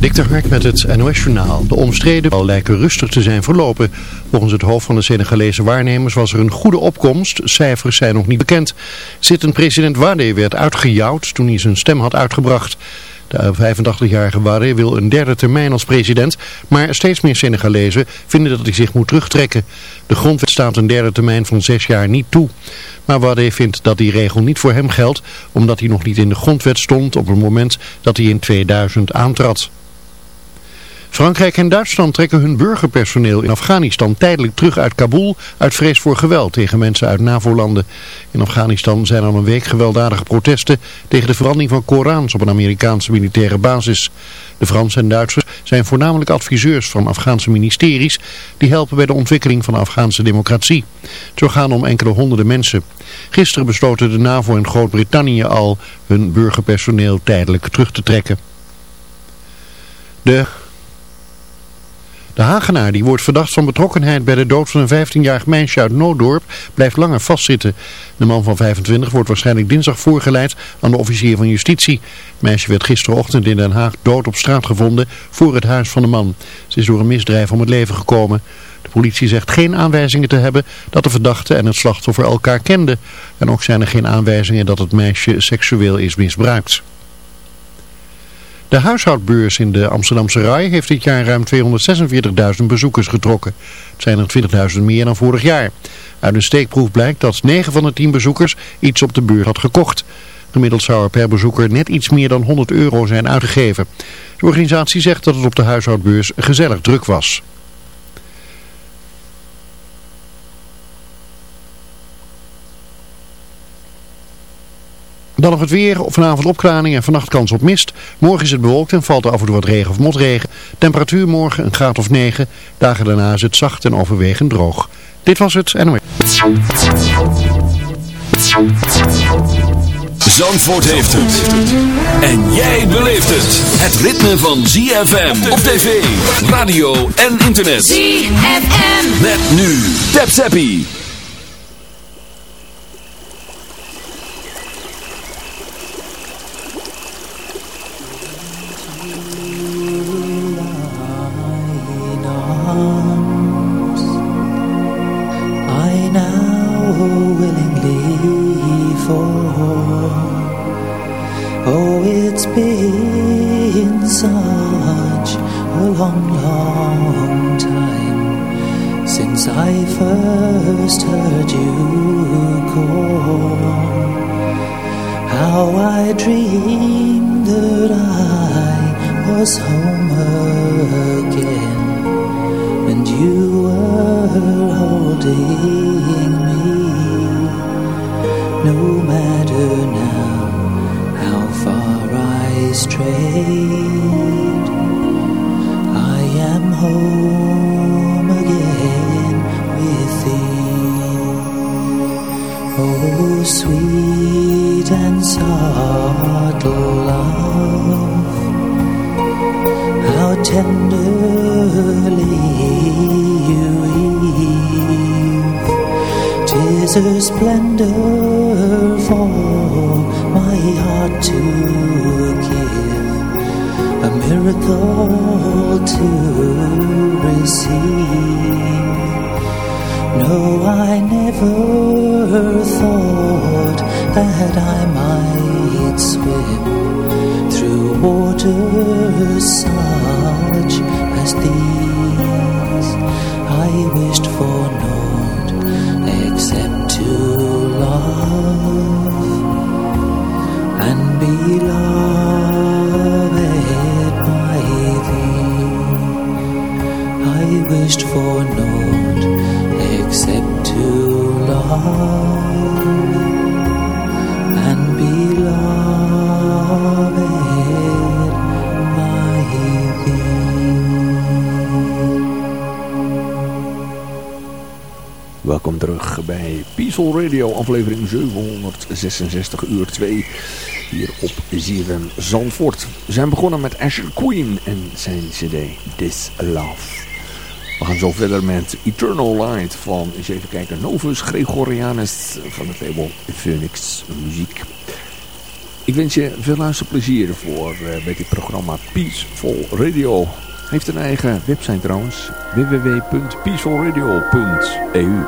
Dikter Hark met het NOS-journaal. De omstreden lijken rustig te zijn verlopen. Volgens het hoofd van de Senegalese waarnemers was er een goede opkomst. Cijfers zijn nog niet bekend. Zittend president Wade werd uitgejouwd toen hij zijn stem had uitgebracht. De 85-jarige Wade wil een derde termijn als president, maar steeds meer Senegalezen vinden dat hij zich moet terugtrekken. De grondwet staat een derde termijn van zes jaar niet toe. Maar Wade vindt dat die regel niet voor hem geldt, omdat hij nog niet in de grondwet stond op het moment dat hij in 2000 aantrad. Frankrijk en Duitsland trekken hun burgerpersoneel in Afghanistan tijdelijk terug uit Kabul uit vrees voor geweld tegen mensen uit NAVO-landen. In Afghanistan zijn al een week gewelddadige protesten tegen de verandering van Korans op een Amerikaanse militaire basis. De Fransen en Duitsers zijn voornamelijk adviseurs van Afghaanse ministeries die helpen bij de ontwikkeling van de Afghaanse democratie. Het gaan om enkele honderden mensen. Gisteren besloten de NAVO en Groot-Brittannië al hun burgerpersoneel tijdelijk terug te trekken. De de Hagenaar, die wordt verdacht van betrokkenheid bij de dood van een 15-jarig meisje uit Noodorp, blijft langer vastzitten. De man van 25 wordt waarschijnlijk dinsdag voorgeleid aan de officier van justitie. Het meisje werd gisterochtend in Den Haag dood op straat gevonden voor het huis van de man. Ze is door een misdrijf om het leven gekomen. De politie zegt geen aanwijzingen te hebben dat de verdachte en het slachtoffer elkaar kenden. En ook zijn er geen aanwijzingen dat het meisje seksueel is misbruikt. De huishoudbeurs in de Amsterdamse Rai heeft dit jaar ruim 246.000 bezoekers getrokken. Het zijn er 20.000 meer dan vorig jaar. Uit een steekproef blijkt dat 9 van de 10 bezoekers iets op de beurs had gekocht. Gemiddeld zou er per bezoeker net iets meer dan 100 euro zijn uitgegeven. De organisatie zegt dat het op de huishoudbeurs gezellig druk was. Dan nog het weer, vanavond opklaring en vannacht kans op mist. Morgen is het bewolkt en valt er af en toe wat regen of motregen. Temperatuur morgen een graad of 9. Dagen daarna is het zacht en overwegend droog. Dit was het NOS. Zandvoort heeft het. En jij beleeft het. Het ritme van ZFM op tv, radio en internet. ZFM. Met nu. Tap Zappie. miracle to receive. No, I never thought that I might swim through waters such as these. I wished for naught except to love and be loved. wished for naught except to love and be loved by thee. Welkom terug bij Peaceful Radio, aflevering 766 uur 2 hier op ZFM Zandvoort. We zijn begonnen met Asher Queen en zijn cd This Love. We gaan zo verder met Eternal Light van, eens even kijken, Novus Gregorianus van de label Phoenix Muziek. Ik wens je veel luisterplezier voor bij eh, dit programma Peaceful Radio. Heeft een eigen website trouwens, www.peacefulradio.eu.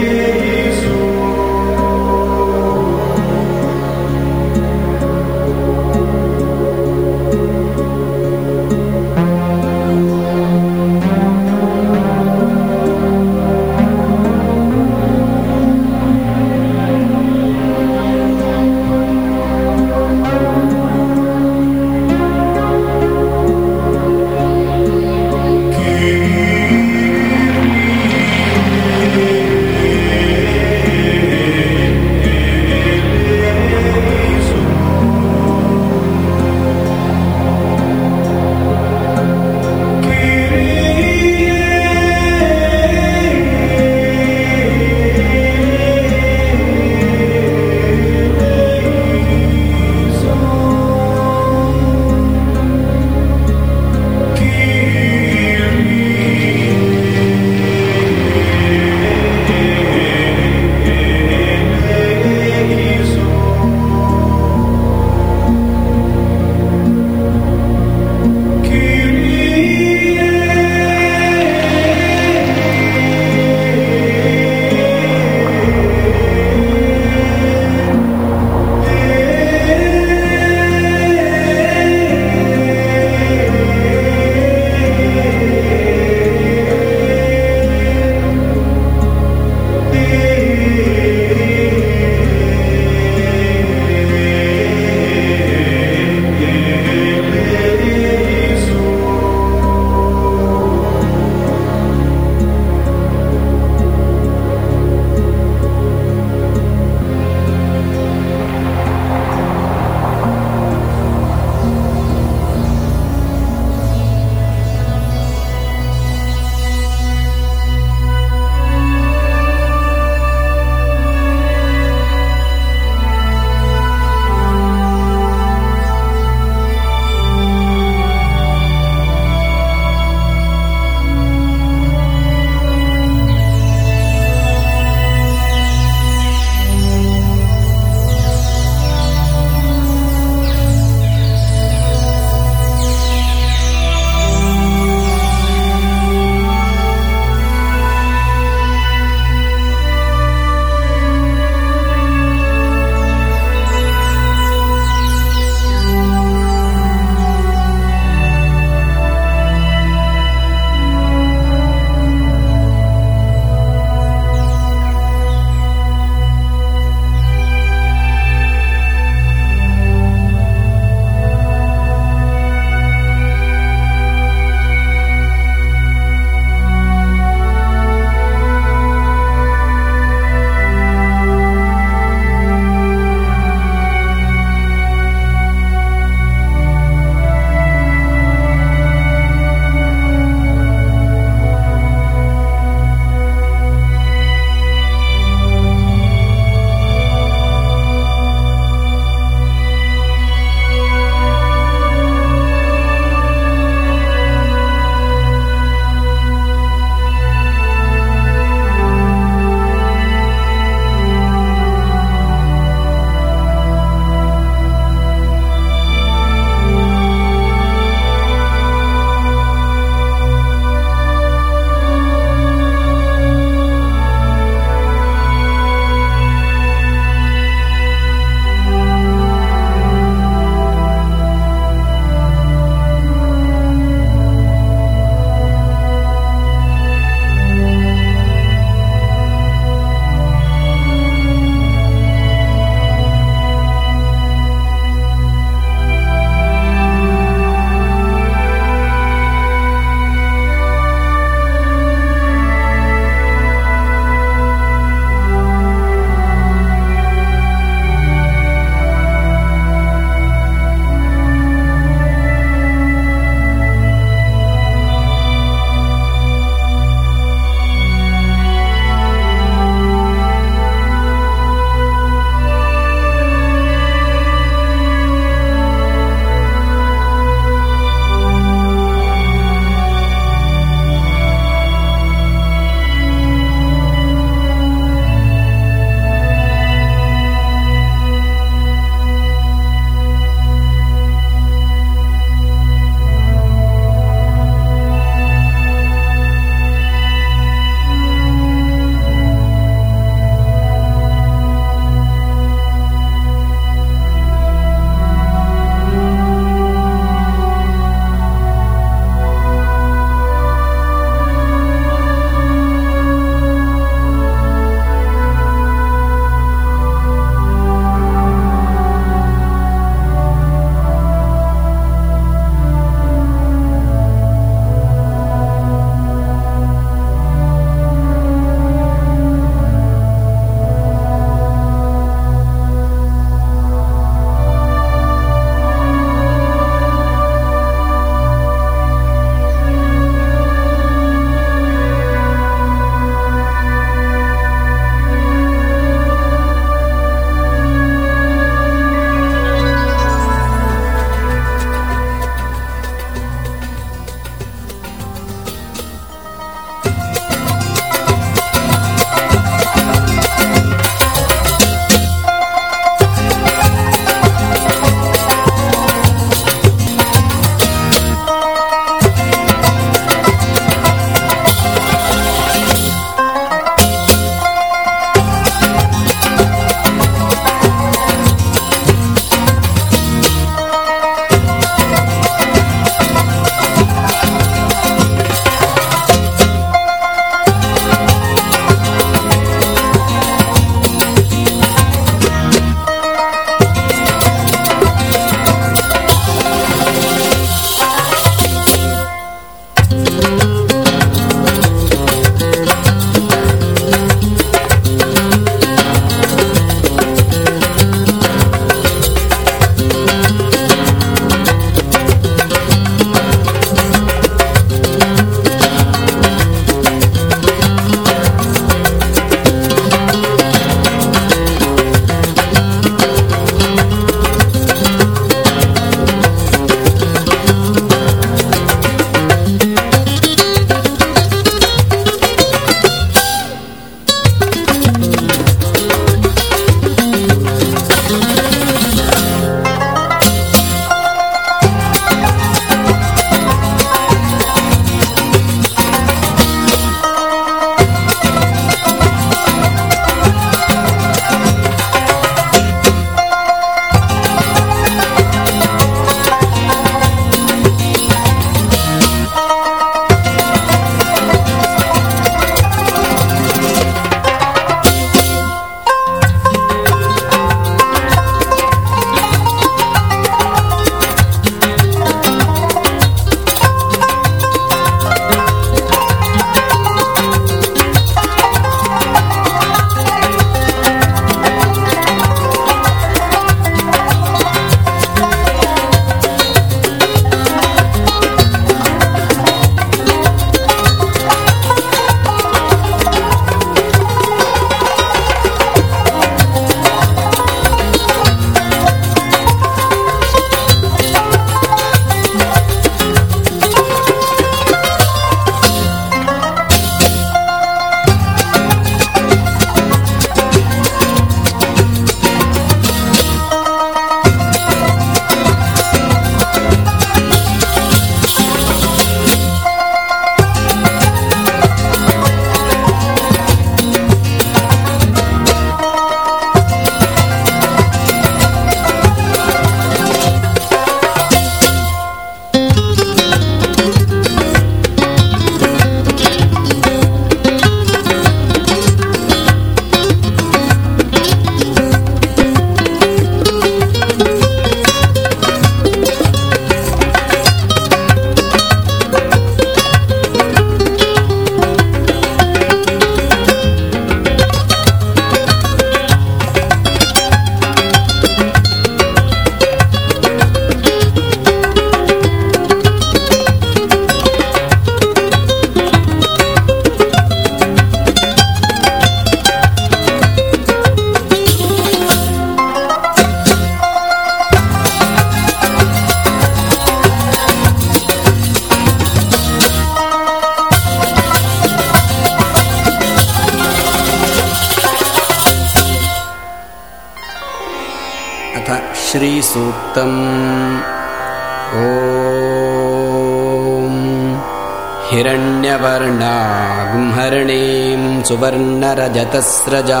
सुवर्णरजतस्रजा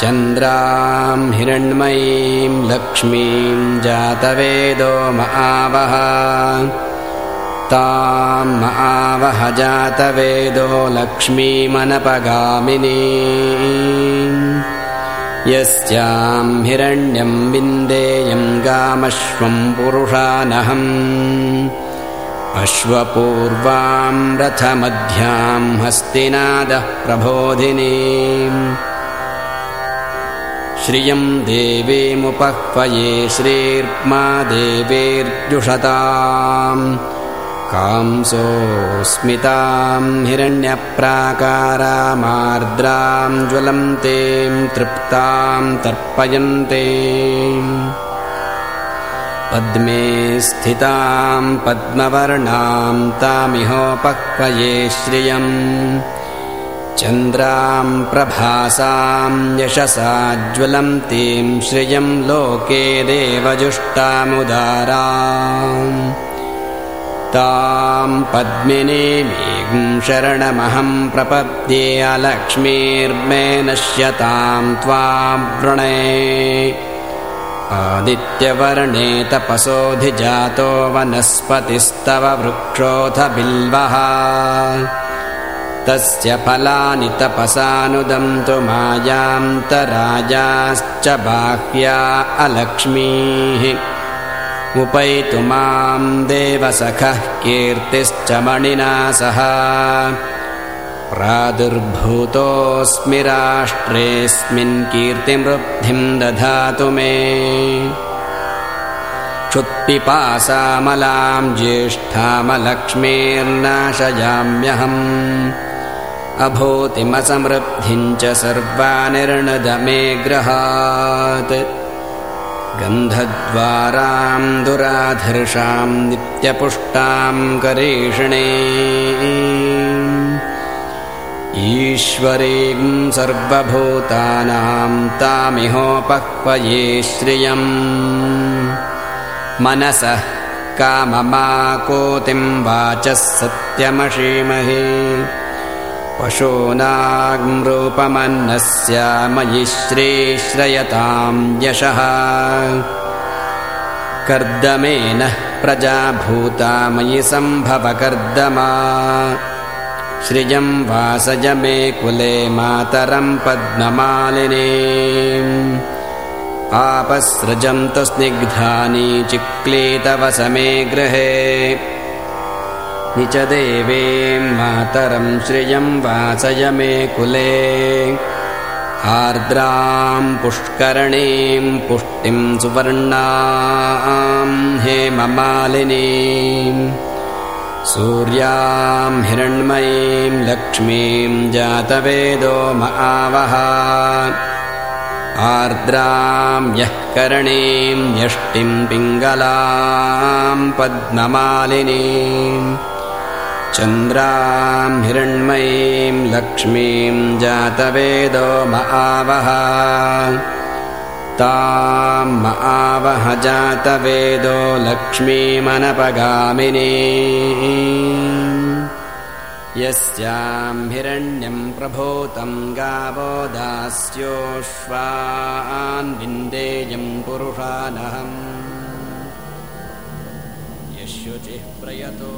चन्द्राम् हिरण्मयीम् लक्ष्मीं जातवेदो महावः ताम् महावह जातवेदो लक्ष्मीमनपगामिनी हिरण्यम् हिरण्यं गामश्वम् पुरुषानहम् अश्वपूर्वाम् रथमध्याम् हस्तिनादः प्रबोधिनीम् श्रियम् देवीमुपह्वये श्रीर्मा देवीर्जुषताम् कांसोऽस्मिताम् हिरण्यप्राकारामार्द्रां ज्वलन्तीम् तृप्ताम् तर्पयन्ते पद्मे स्थिताम् पद्मवर्णाम् तामिहो श्रियम् चन्द्राम् प्रभासाम् यशसा ज्वलन्तीं श्रियं लोके देवजुष्टामुदारा ताम् पद्मिनीं शरणमहम् प्रपद्ये अलक्ष्मीर्मे नश्यताम् वृणे तपसोऽधिजातो वनस्पतिस्तव वृक्षोऽथ बिल्वः तस्य फलानि तपसानुदन्तु मायान्त राजाश्च बाह्या अलक्ष्मीः उपैतु मां देवसखः कीर्तिश्च मणिना सह राष्ट्रेऽस्मिन् कीर्तिमृद्धिम् दधातु मे क्षुत्पिपासामलाम् ज्येष्ठामलक्ष्मीर्नाशयाम्यहम् अभूतिमसमृद्धिम् च सर्वा निर्णद मे ग्रहात् गन्धद्वाराम् दुराधर्षाम् नित्यपुष्टाम् करीषणे ीश्वरीं सर्वभूतानां तामिहोपह्वये श्रियम् मनसः काममाकोतिं वाचः सत्यमशीमहे श्रीश्रयतां यशः कर्दमेनः प्रजाभूता मयि श्रियं वासज मे कुले मातरं पद्ममालिनी पापसृजन्तस्निग्धानिचिक्ली तव स मे गृहे निचदेवें मातरं श्रियं वासय मे कुले आर्द्रां पुष्करणीं पुष्टिं सुवर्णां हे सूर्याम् हिरण्मयीम् लक्ष्मीम् जातवेदो महावहा आर्द्रां यः करणीम् यष्टिं पिङ्गलाम् पद्ममालिनीम् चन्द्राम् हिरण्मयीम् लक्ष्मीम् जातवेदो महावहा आवहजातवेदो लक्ष्मीमनपगामिनी यस्यां हिरण्यं प्रभूतम् तं गावो दास्योश्वान्विन्देयं पुरुषानहम् यशुचिः प्रयतो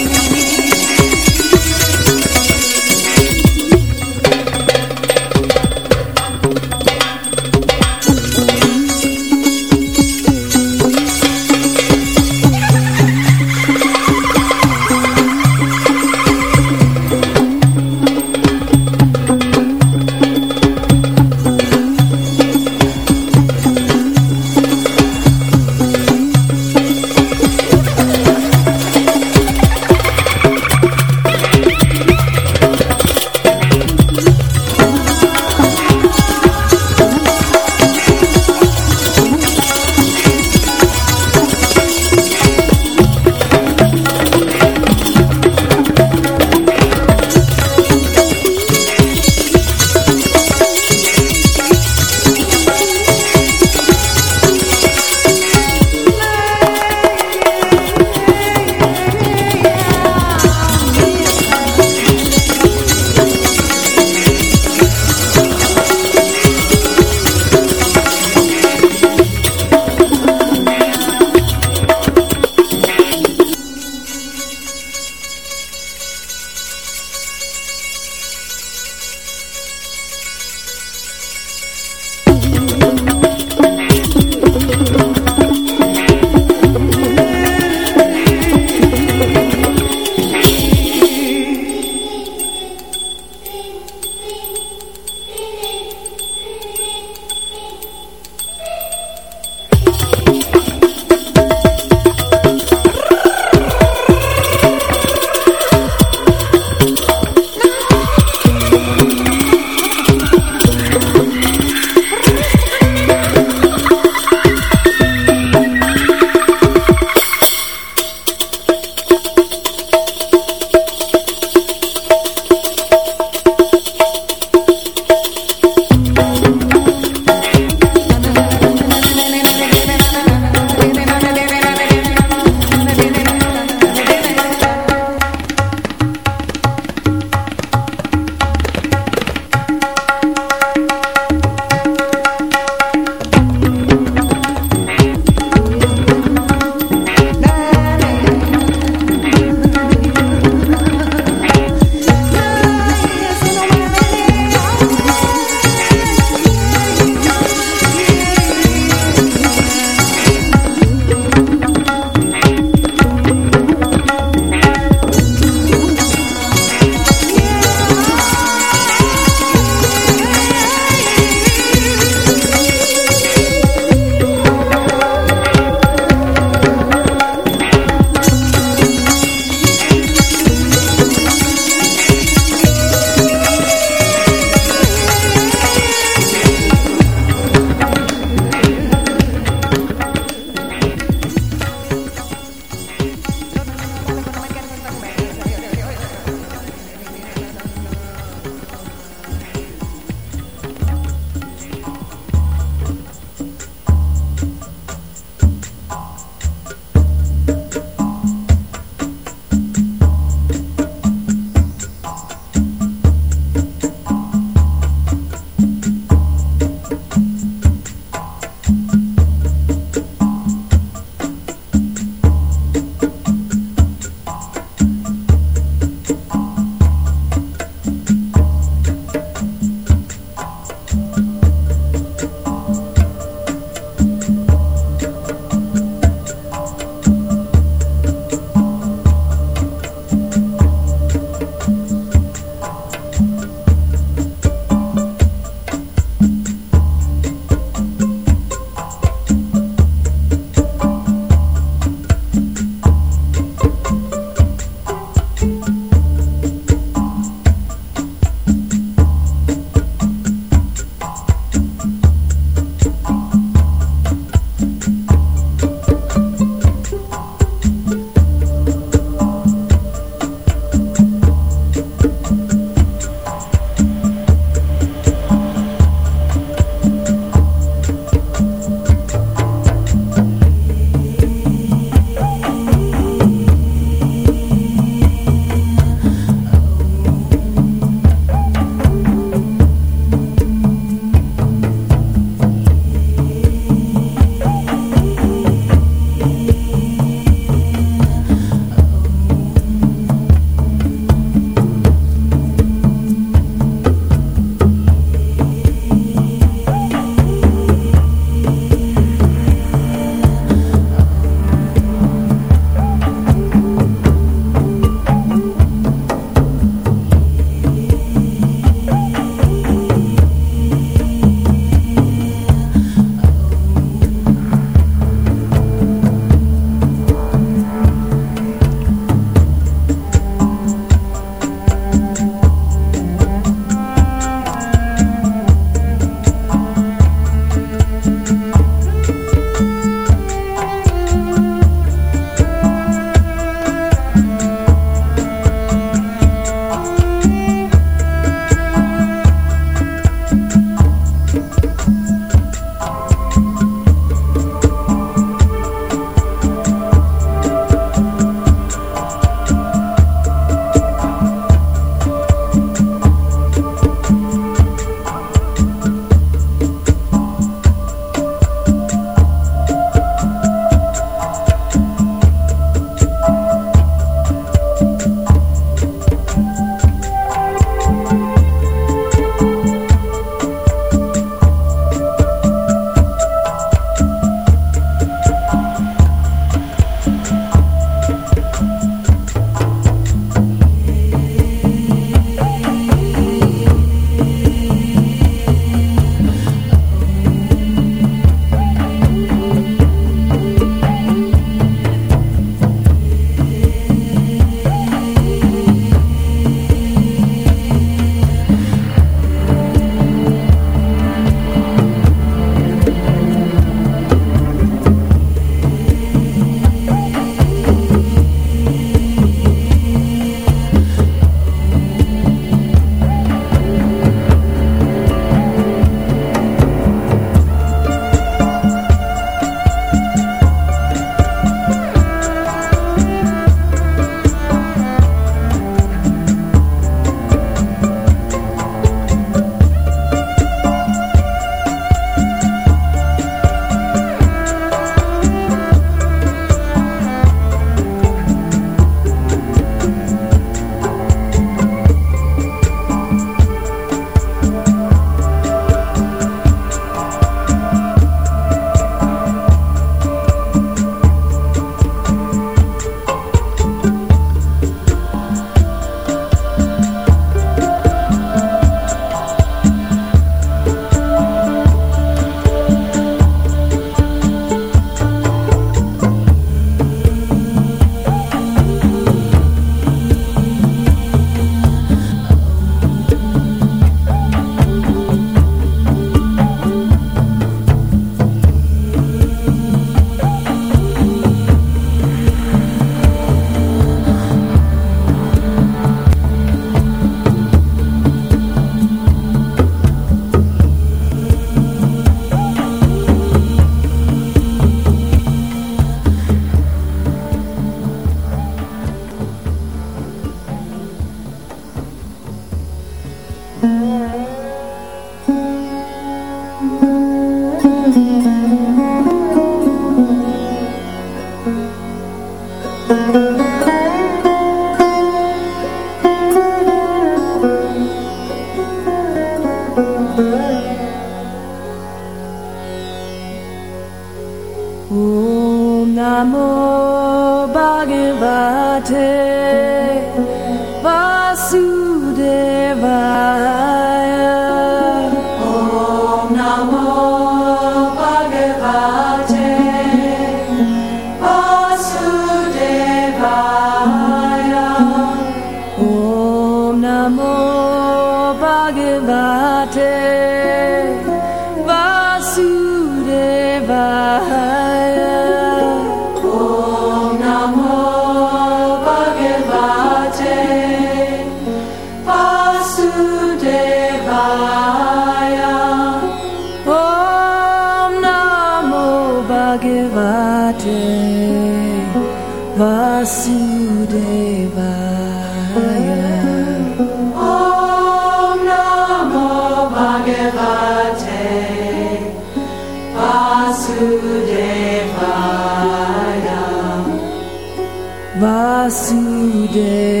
day.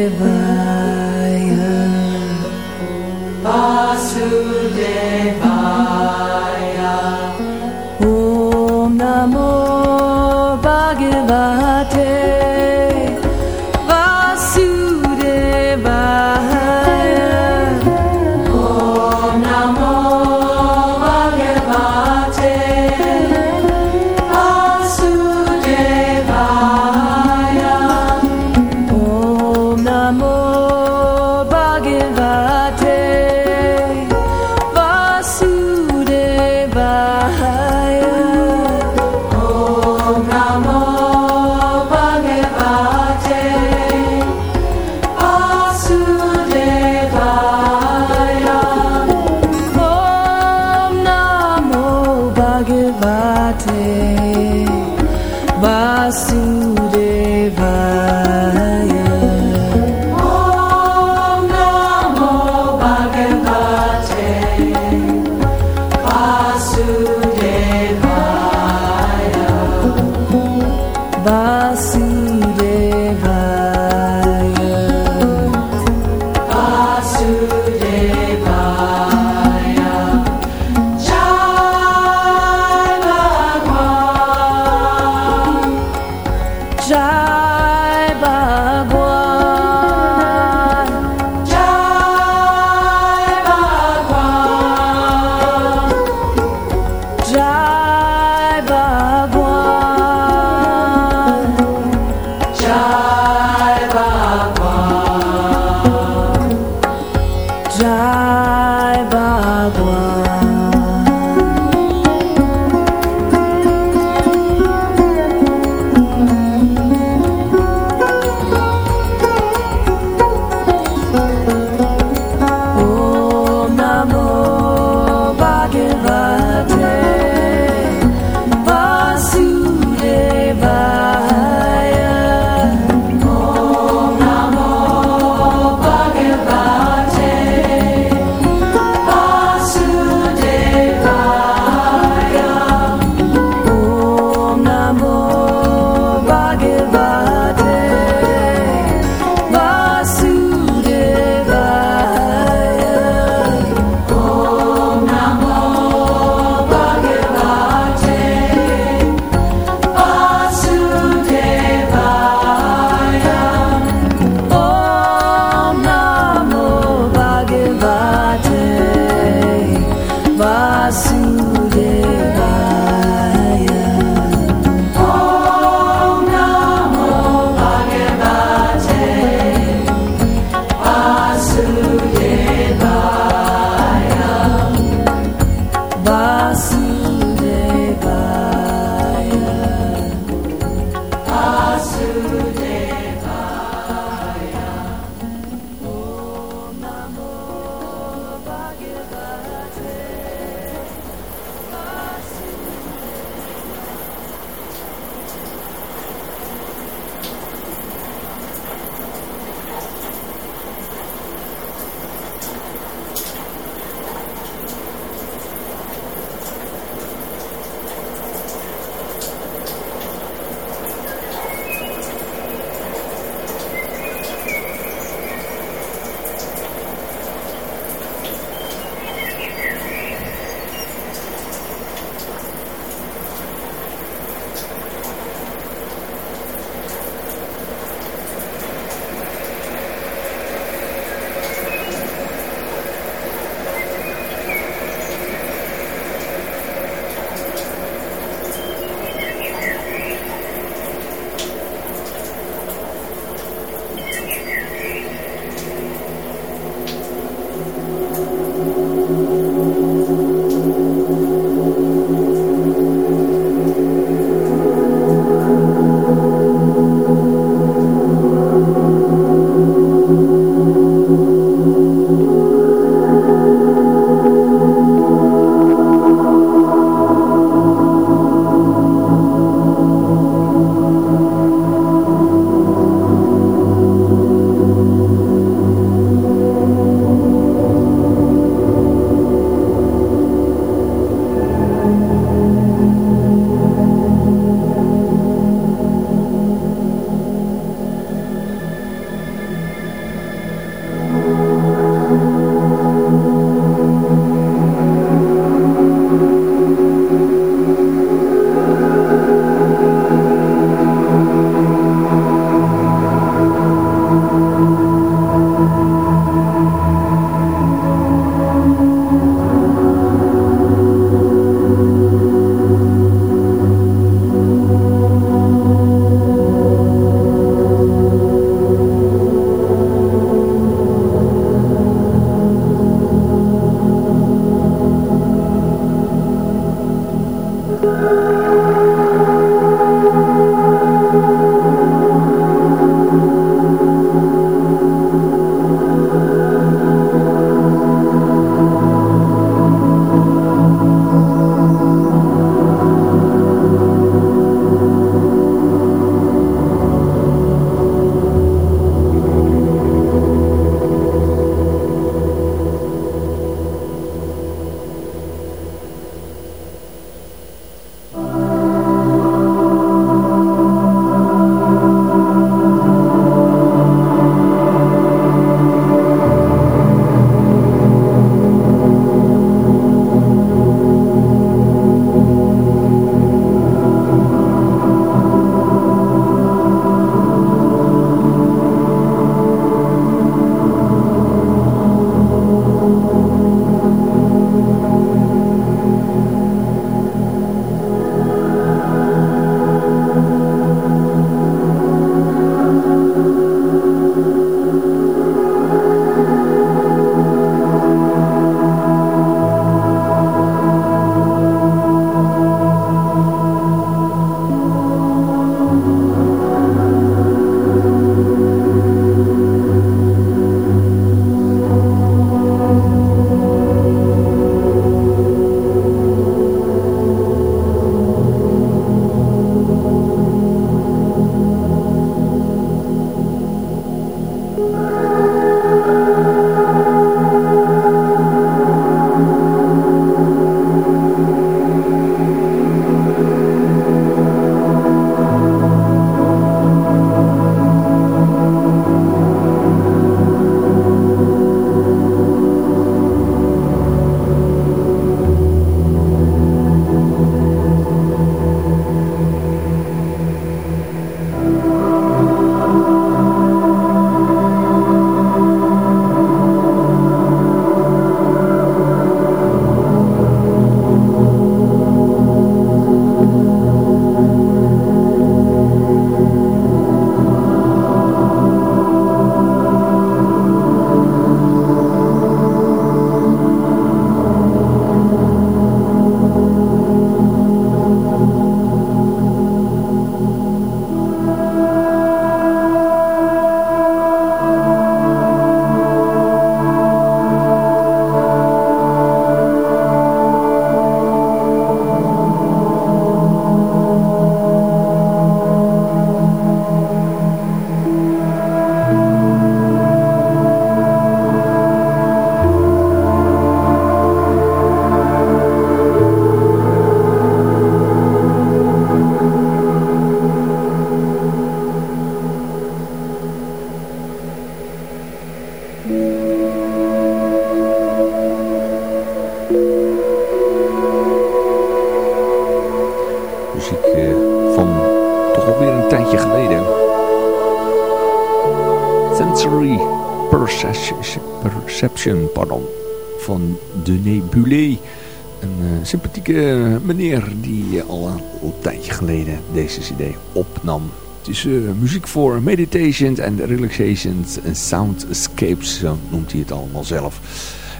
Eh, meneer die eh, al een tijdje geleden deze cd opnam. Het is eh, muziek voor meditations en relaxations en soundscapes, zo noemt hij het allemaal zelf.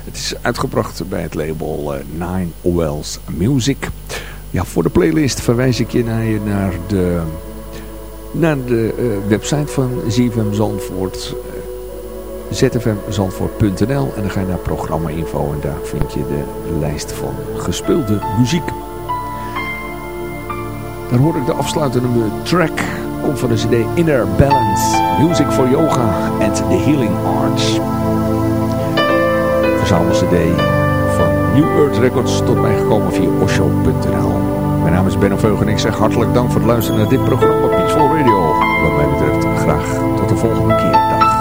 Het is uitgebracht bij het label Nine Wells Music. Ja, voor de playlist verwijs ik je naar, de, naar de website van ZFM Zandvoort zfmzandvoort.nl en dan ga je naar programma-info en daar vind je de lijst van gespeelde muziek. Dan hoor ik de afsluitende track, komt van de cd Inner Balance, Music for Yoga and the Healing Arts. Verzamel cd van New Earth Records tot mij gekomen via osho.nl. Mijn naam is Benno of en ik zeg hartelijk dank voor het luisteren naar dit programma Peaceful Radio. Wat mij betreft graag tot de volgende keer. Dag.